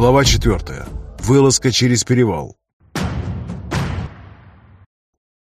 Глава 4. Вылазка через перевал.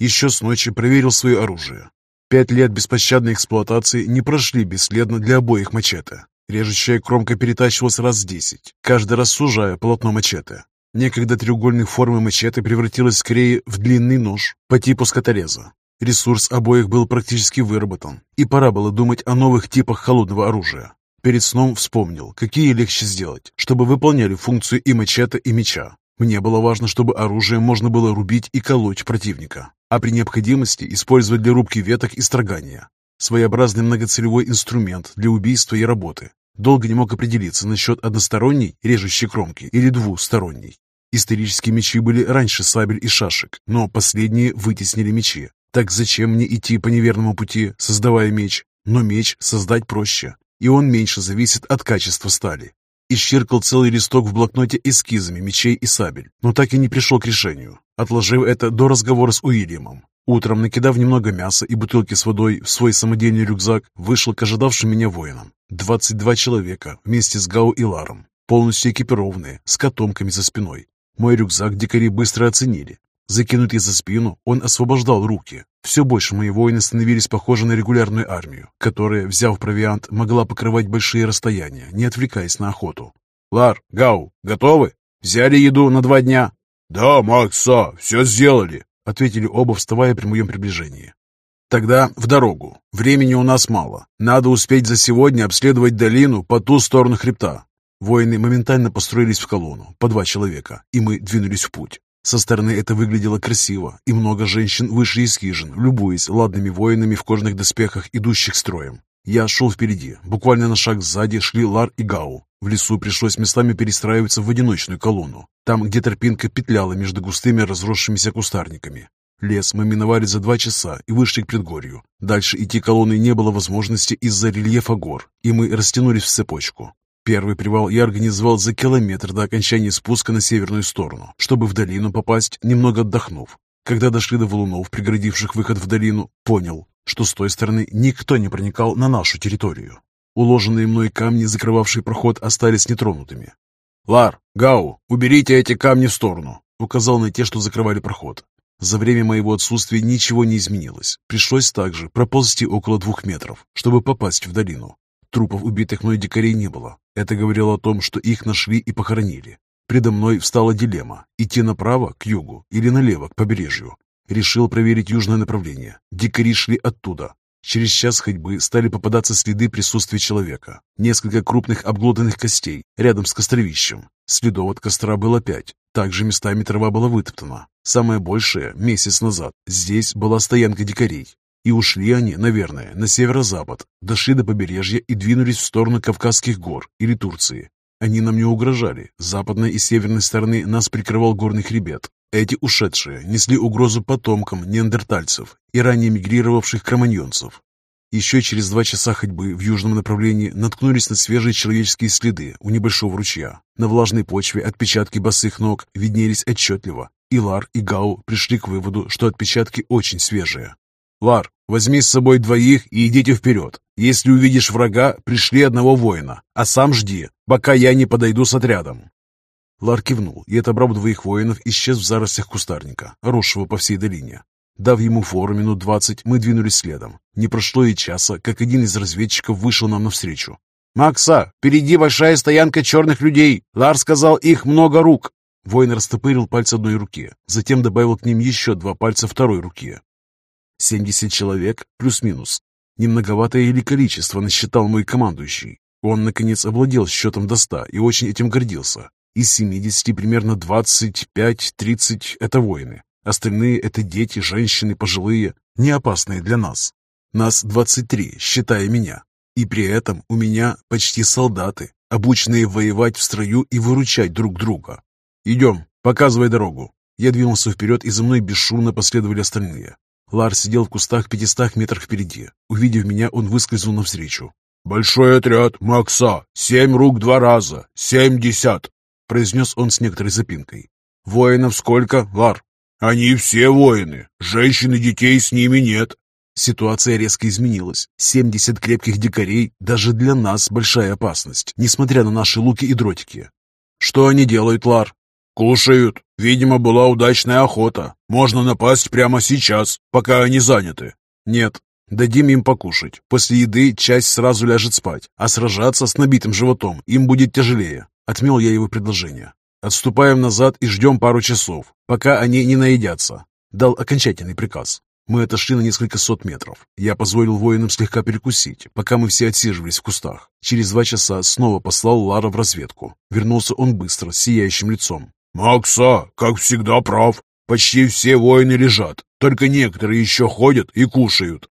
Еще с ночи проверил свое оружие. Пять лет беспощадной эксплуатации не прошли бесследно для обоих мачете. Режущая кромка перетачивалась раз десять, каждый раз сужая полотно мачете. Некогда треугольной формы мачете превратилась скорее в длинный нож по типу скотореза. Ресурс обоих был практически выработан, и пора было думать о новых типах холодного оружия. Перед сном вспомнил, какие легче сделать, чтобы выполняли функцию и мачете, и меча. Мне было важно, чтобы оружие можно было рубить и колоть противника, а при необходимости использовать для рубки веток и строгания. Своеобразный многоцелевой инструмент для убийства и работы. Долго не мог определиться насчет односторонней, режущей кромки, или двусторонней. Исторические мечи были раньше сабель и шашек, но последние вытеснили мечи. Так зачем мне идти по неверному пути, создавая меч? Но меч создать проще и он меньше зависит от качества стали. Исчеркал целый листок в блокноте эскизами мечей и сабель, но так и не пришел к решению, отложив это до разговора с Уильямом. Утром, накидав немного мяса и бутылки с водой в свой самодельный рюкзак, вышел к ожидавшим меня воинам. 22 человека вместе с Гау и Ларом, полностью экипированные, с котомками за спиной. Мой рюкзак дикари быстро оценили. Закинутый за спину, он освобождал руки. Все больше мои воины становились похожи на регулярную армию, которая, взяв провиант, могла покрывать большие расстояния, не отвлекаясь на охоту. «Лар, Гау, готовы? Взяли еду на два дня?» «Да, Макса, все сделали», — ответили оба, вставая при моем приближении. «Тогда в дорогу. Времени у нас мало. Надо успеть за сегодня обследовать долину по ту сторону хребта». Воины моментально построились в колонну, по два человека, и мы двинулись в путь. Со стороны это выглядело красиво, и много женщин вышли из хижин, любуясь ладными воинами в кожаных доспехах, идущих строем. Я шел впереди, буквально на шаг сзади шли Лар и Гау. В лесу пришлось местами перестраиваться в одиночную колонну, там, где тропинка петляла между густыми разросшимися кустарниками. Лес мы миновали за два часа и вышли к предгорью. Дальше идти колонной не было возможности из-за рельефа гор, и мы растянулись в цепочку. Первый привал я организовал за километр до окончания спуска на северную сторону, чтобы в долину попасть, немного отдохнув. Когда дошли до валунов, преградивших выход в долину, понял, что с той стороны никто не проникал на нашу территорию. Уложенные мной камни, закрывавшие проход, остались нетронутыми. «Лар, Гау, уберите эти камни в сторону!» указал на те, что закрывали проход. За время моего отсутствия ничего не изменилось. Пришлось также проползти около двух метров, чтобы попасть в долину. Трупов убитых мной дикарей не было. Это говорило о том, что их нашли и похоронили. Предо мной встала дилемма – идти направо, к югу, или налево, к побережью. Решил проверить южное направление. Дикари шли оттуда. Через час ходьбы стали попадаться следы присутствия человека. Несколько крупных обглоданных костей рядом с костровищем. Следов от костра было пять. Также местами трава была вытоптана. Самое большее, месяц назад, здесь была стоянка дикарей. И ушли они, наверное, на северо-запад, дошли до побережья и двинулись в сторону Кавказских гор или Турции. Они нам не угрожали. С западной и северной стороны нас прикрывал горный хребет. Эти ушедшие несли угрозу потомкам неандертальцев и ранее мигрировавших кроманьонцев. Еще через два часа ходьбы в южном направлении наткнулись на свежие человеческие следы у небольшого ручья. На влажной почве отпечатки босых ног виднелись отчетливо. И Лар, и Гау пришли к выводу, что отпечатки очень свежие. «Лар, возьми с собой двоих и идите вперед. Если увидишь врага, пришли одного воина, а сам жди, пока я не подойду с отрядом». Лар кивнул и, отобрав двоих воинов, исчез в зарослях кустарника, росшего по всей долине. Дав ему фору минут двадцать, мы двинулись следом. Не прошло и часа, как один из разведчиков вышел нам навстречу. «Макса, впереди большая стоянка черных людей. Лар сказал, их много рук». Воин растопырил пальцы одной руки, затем добавил к ним еще два пальца второй руки. 70 человек плюс-минус. Немноговатое или количество насчитал мой командующий. Он, наконец, овладел счетом до 100 и очень этим гордился. Из 70 примерно 25-30 – это воины. Остальные – это дети, женщины, пожилые, не опасные для нас. Нас 23, считая меня. И при этом у меня почти солдаты, обученные воевать в строю и выручать друг друга. «Идем, показывай дорогу». Я двинулся вперед, и за мной бесшумно последовали остальные. Лар сидел в кустах в пятистах метрах впереди. Увидев меня, он выскользнул навстречу. «Большой отряд, Макса! Семь рук два раза! Семьдесят!» произнес он с некоторой запинкой. «Воинов сколько, Лар?» «Они все воины. Женщин и детей с ними нет». Ситуация резко изменилась. Семьдесят крепких дикарей даже для нас большая опасность, несмотря на наши луки и дротики. Что они делают, Лар? Кушают. Видимо, была удачная охота. Можно напасть прямо сейчас, пока они заняты. Нет, дадим им покушать. После еды часть сразу ляжет спать, а сражаться с набитым животом им будет тяжелее. Отмел я его предложение. Отступаем назад и ждем пару часов, пока они не наедятся. Дал окончательный приказ. Мы отошли на несколько сот метров. Я позволил воинам слегка перекусить, пока мы все отсиживались в кустах. Через два часа снова послал Лара в разведку. Вернулся он быстро, с сияющим лицом. «Макса, как всегда, прав. Почти все воины лежат, только некоторые еще ходят и кушают».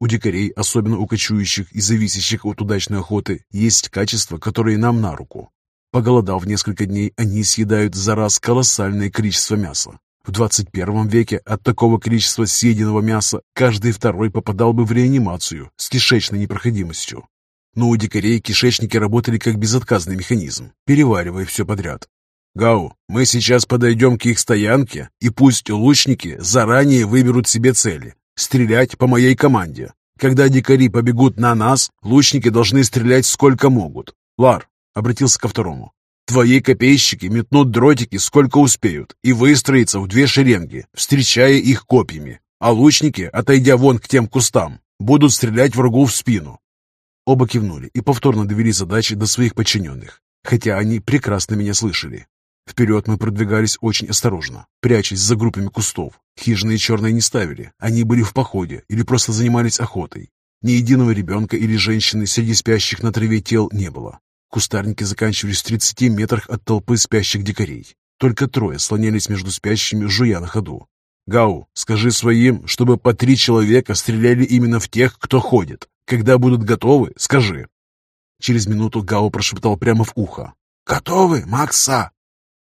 У дикарей, особенно у кочующих и зависящих от удачной охоты, есть качества, которые нам на руку. Поголодав несколько дней, они съедают за раз колоссальное количество мяса. В 21 веке от такого количества съеденного мяса каждый второй попадал бы в реанимацию с кишечной непроходимостью. Но у дикарей кишечники работали как безотказный механизм, переваривая все подряд. «Гау, мы сейчас подойдем к их стоянке, и пусть лучники заранее выберут себе цели. Стрелять по моей команде. Когда дикари побегут на нас, лучники должны стрелять сколько могут. Лар, обратился ко второму. Твои копейщики метнут дротики сколько успеют и выстроятся в две шеренги, встречая их копьями. А лучники, отойдя вон к тем кустам, будут стрелять врагу в спину. Оба кивнули и повторно довели задачи до своих подчиненных, хотя они прекрасно меня слышали. Вперед мы продвигались очень осторожно, прячась за группами кустов. Хижины черные не ставили, они были в походе или просто занимались охотой. Ни единого ребенка или женщины среди спящих на траве тел не было. Кустарники заканчивались в 30 метрах от толпы спящих дикарей. Только трое слонялись между спящими, жуя на ходу. «Гау, скажи своим, чтобы по три человека стреляли именно в тех, кто ходит. Когда будут готовы, скажи». Через минуту Гау прошептал прямо в ухо. «Готовы, Макса?»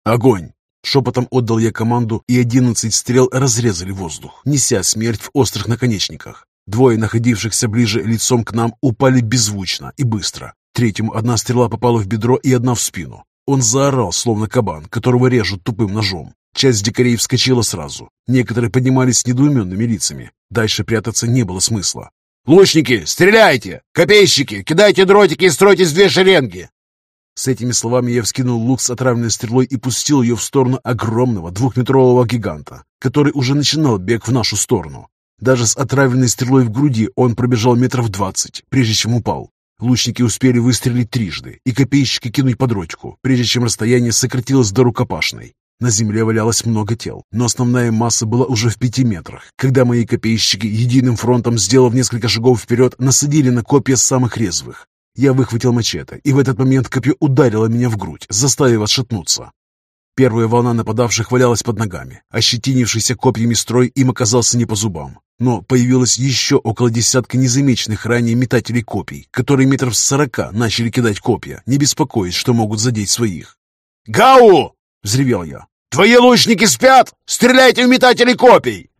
«Огонь!» Шепотом отдал я команду, и одиннадцать стрел разрезали воздух, неся смерть в острых наконечниках. Двое, находившихся ближе лицом к нам, упали беззвучно и быстро. Третьему одна стрела попала в бедро и одна в спину. Он заорал, словно кабан, которого режут тупым ножом. Часть дикарей вскочила сразу. Некоторые поднимались с недоуменными лицами. Дальше прятаться не было смысла. «Лучники, стреляйте! Копейщики, кидайте дротики и стройтесь две шеренги!» С этими словами я вскинул лук с отравленной стрелой и пустил ее в сторону огромного двухметрового гиганта, который уже начинал бег в нашу сторону. Даже с отравленной стрелой в груди он пробежал метров двадцать, прежде чем упал. Лучники успели выстрелить трижды и копейщики кинуть под дротику, прежде чем расстояние сократилось до рукопашной. На земле валялось много тел, но основная масса была уже в пяти метрах, когда мои копейщики, единым фронтом сделав несколько шагов вперед, насадили на копья самых резвых. Я выхватил мачете, и в этот момент копье ударило меня в грудь, заставив отшатнуться. Первая волна нападавших валялась под ногами. Ощетинившийся копьями строй им оказался не по зубам. Но появилось еще около десятка незамеченных ранее метателей копий, которые метров с сорока начали кидать копья, не беспокоясь, что могут задеть своих. «Гау!» — взревел я. «Твои лучники спят! Стреляйте в метателей копий!»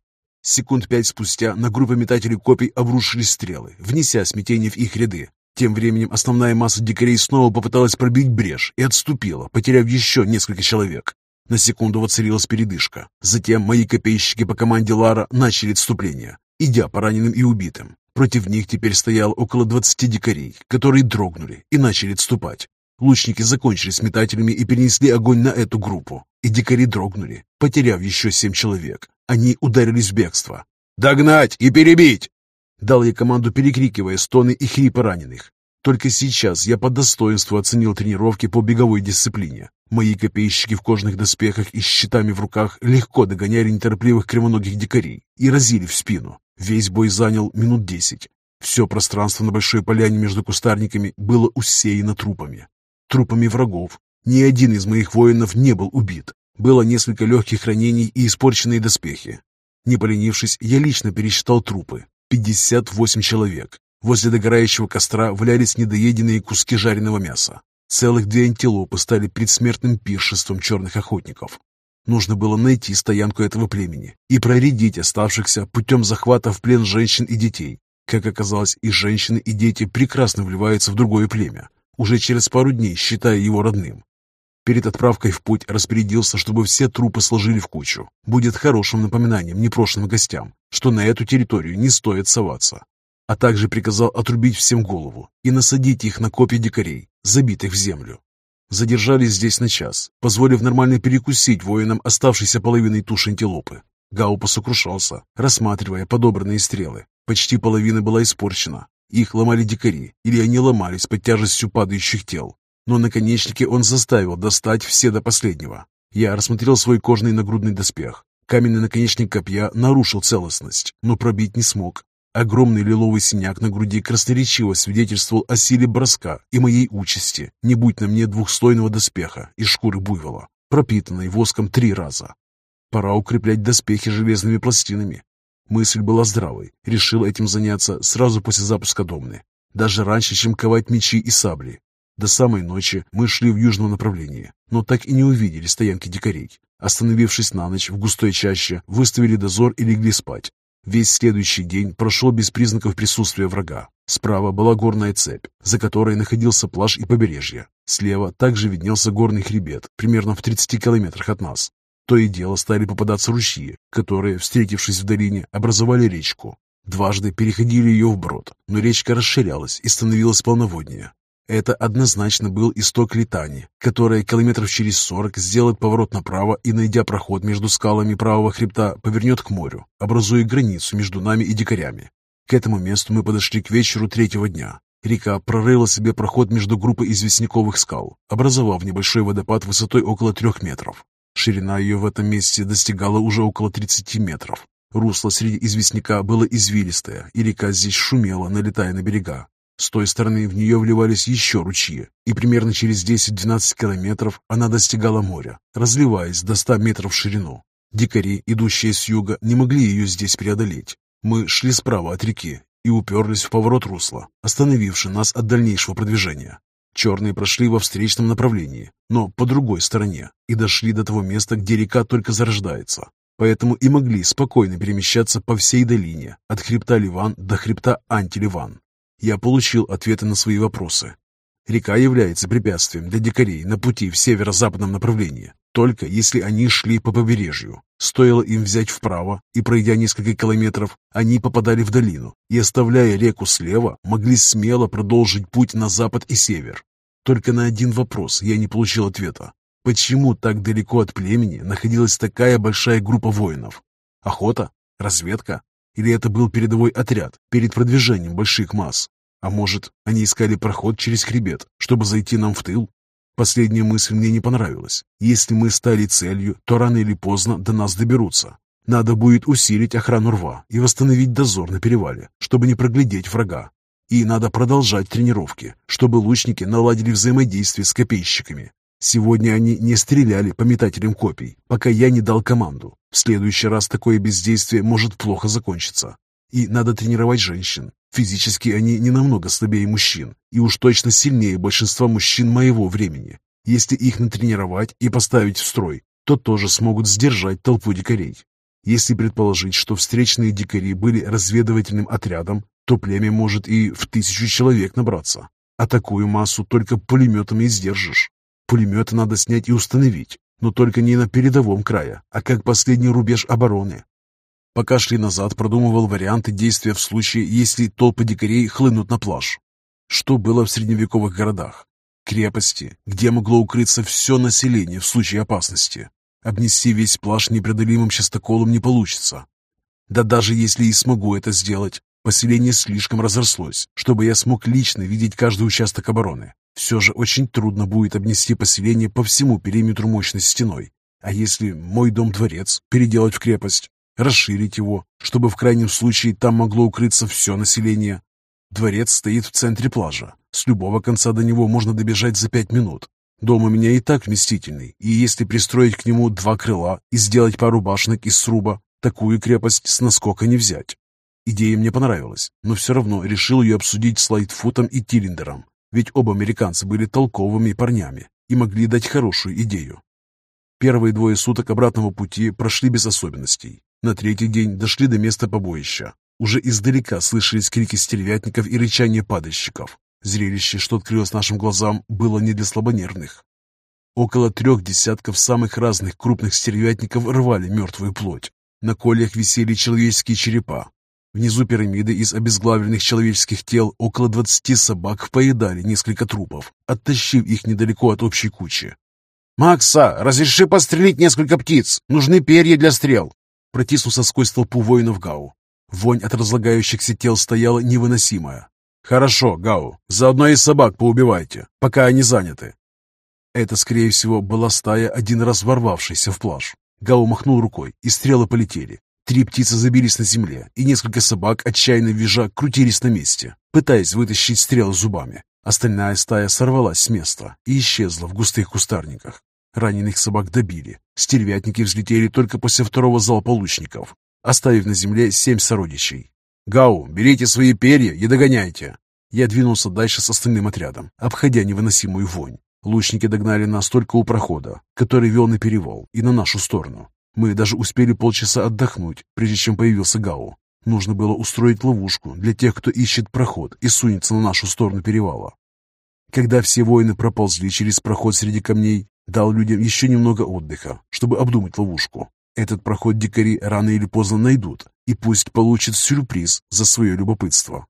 Секунд пять спустя на группу метателей копий обрушились стрелы, внеся смятение в их ряды. Тем временем основная масса дикарей снова попыталась пробить брешь и отступила, потеряв еще несколько человек. На секунду воцарилась передышка. Затем мои копейщики по команде Лара начали отступление, идя по раненым и убитым. Против них теперь стояло около двадцати дикарей, которые дрогнули и начали отступать. Лучники закончили с метателями и перенесли огонь на эту группу. И дикари дрогнули, потеряв еще семь человек. Они ударились в бегство. «Догнать и перебить!» Дал я команду, перекрикивая стоны и хрипы раненых. Только сейчас я по достоинству оценил тренировки по беговой дисциплине. Мои копейщики в кожаных доспехах и с щитами в руках легко догоняли неторопливых кривоногих дикарей и разили в спину. Весь бой занял минут десять. Все пространство на большой поляне между кустарниками было усеяно трупами. Трупами врагов. Ни один из моих воинов не был убит. Было несколько легких ранений и испорченные доспехи. Не поленившись, я лично пересчитал трупы. 58 человек. Возле догорающего костра валялись недоеденные куски жареного мяса. Целых две антилопы стали предсмертным пиршеством черных охотников. Нужно было найти стоянку этого племени и проредить оставшихся путем захвата в плен женщин и детей. Как оказалось, и женщины, и дети прекрасно вливаются в другое племя, уже через пару дней считая его родным. Перед отправкой в путь распорядился, чтобы все трупы сложили в кучу. Будет хорошим напоминанием непрошенным гостям, что на эту территорию не стоит соваться. А также приказал отрубить всем голову и насадить их на копья дикарей, забитых в землю. Задержались здесь на час, позволив нормально перекусить воинам оставшейся половиной туши антилопы. Гау посокрушался, рассматривая подобранные стрелы. Почти половина была испорчена. Их ломали дикари, или они ломались под тяжестью падающих тел. Но наконечники он заставил достать все до последнего. Я рассмотрел свой кожный нагрудный доспех. Каменный наконечник копья нарушил целостность, но пробить не смог. Огромный лиловый синяк на груди красноречиво свидетельствовал о силе броска и моей участи, не будь на мне двухслойного доспеха из шкуры буйвола, пропитанной воском три раза. Пора укреплять доспехи железными пластинами. Мысль была здравой, решил этим заняться сразу после запуска Домны, даже раньше, чем ковать мечи и сабли. До самой ночи мы шли в южном направлении, но так и не увидели стоянки дикарей. Остановившись на ночь в густой чаще, выставили дозор и легли спать. Весь следующий день прошел без признаков присутствия врага. Справа была горная цепь, за которой находился плаж и побережье. Слева также виднелся горный хребет, примерно в 30 километрах от нас. То и дело стали попадаться ручьи, которые, встретившись в долине, образовали речку. Дважды переходили ее вброд, но речка расширялась и становилась полноводнее. Это однозначно был исток Литани, которая километров через сорок сделает поворот направо и, найдя проход между скалами правого хребта, повернет к морю, образуя границу между нами и дикарями. К этому месту мы подошли к вечеру третьего дня. Река прорыла себе проход между группой известняковых скал, образовав небольшой водопад высотой около трех метров. Ширина ее в этом месте достигала уже около 30 метров. Русло среди известняка было извилистое, и река здесь шумела, налетая на берега. С той стороны в нее вливались еще ручьи, и примерно через 10-12 километров она достигала моря, разливаясь до 100 метров в ширину. Дикари, идущие с юга, не могли ее здесь преодолеть. Мы шли справа от реки и уперлись в поворот русла, остановивший нас от дальнейшего продвижения. Черные прошли во встречном направлении, но по другой стороне, и дошли до того места, где река только зарождается. Поэтому и могли спокойно перемещаться по всей долине, от хребта Ливан до хребта Антиливан. Я получил ответы на свои вопросы. Река является препятствием для дикарей на пути в северо-западном направлении, только если они шли по побережью. Стоило им взять вправо, и пройдя несколько километров, они попадали в долину, и, оставляя реку слева, могли смело продолжить путь на запад и север. Только на один вопрос я не получил ответа. Почему так далеко от племени находилась такая большая группа воинов? Охота? Разведка? Или это был передовой отряд перед продвижением больших масс? А может, они искали проход через хребет, чтобы зайти нам в тыл? Последняя мысль мне не понравилась. Если мы стали целью, то рано или поздно до нас доберутся. Надо будет усилить охрану рва и восстановить дозор на перевале, чтобы не проглядеть врага. И надо продолжать тренировки, чтобы лучники наладили взаимодействие с копейщиками. Сегодня они не стреляли по метателям копий, пока я не дал команду. В следующий раз такое бездействие может плохо закончиться. И надо тренировать женщин. Физически они не намного слабее мужчин, и уж точно сильнее большинства мужчин моего времени. Если их натренировать и поставить в строй, то тоже смогут сдержать толпу дикарей. Если предположить, что встречные дикари были разведывательным отрядом, то племя может и в тысячу человек набраться. А такую массу только пулеметами и сдержишь. Пулеметы надо снять и установить, но только не на передовом крае, а как последний рубеж обороны. Пока шли назад, продумывал варианты действия в случае, если толпы дикарей хлынут на пляж. Что было в средневековых городах? Крепости, где могло укрыться все население в случае опасности. Обнести весь пляж непреодолимым частоколом не получится. Да даже если и смогу это сделать, поселение слишком разрослось, чтобы я смог лично видеть каждый участок обороны. Все же очень трудно будет обнести поселение по всему периметру мощной стеной. А если мой дом-дворец переделать в крепость, расширить его, чтобы в крайнем случае там могло укрыться все население? Дворец стоит в центре плажа. С любого конца до него можно добежать за пять минут. Дом у меня и так вместительный, и если пристроить к нему два крыла и сделать пару башенок из сруба, такую крепость с наскока не взять. Идея мне понравилась, но все равно решил ее обсудить с Лайтфутом и Тиллендером. Ведь оба американца были толковыми парнями и могли дать хорошую идею. Первые двое суток обратного пути прошли без особенностей. На третий день дошли до места побоища. Уже издалека слышались крики стервятников и рычание падальщиков. Зрелище, что открылось нашим глазам, было не для слабонервных. Около трех десятков самых разных крупных стервятников рвали мертвую плоть. На кольях висели человеческие черепа. Внизу пирамиды из обезглавленных человеческих тел около двадцати собак поедали несколько трупов, оттащив их недалеко от общей кучи. «Макса, разреши пострелить несколько птиц! Нужны перья для стрел!» Протиснулся сквозь толпу воинов Гау. Вонь от разлагающихся тел стояла невыносимая. «Хорошо, Гау, заодно и собак поубивайте, пока они заняты». Это, скорее всего, была стая, один раз ворвавшаяся в плаж. Гау махнул рукой, и стрелы полетели. Три птицы забились на земле, и несколько собак, отчаянно визжа, крутились на месте, пытаясь вытащить стрелы зубами. Остальная стая сорвалась с места и исчезла в густых кустарниках. Раненых собак добили. Стервятники взлетели только после второго залпа лучников, оставив на земле семь сородичей. «Гау, берите свои перья и догоняйте!» Я двинулся дальше с остальным отрядом, обходя невыносимую вонь. Лучники догнали нас только у прохода, который вел на перевал и на нашу сторону. Мы даже успели полчаса отдохнуть, прежде чем появился Гау. Нужно было устроить ловушку для тех, кто ищет проход и сунется на нашу сторону перевала. Когда все воины проползли через проход среди камней, дал людям еще немного отдыха, чтобы обдумать ловушку. Этот проход дикари рано или поздно найдут, и пусть получат сюрприз за свое любопытство.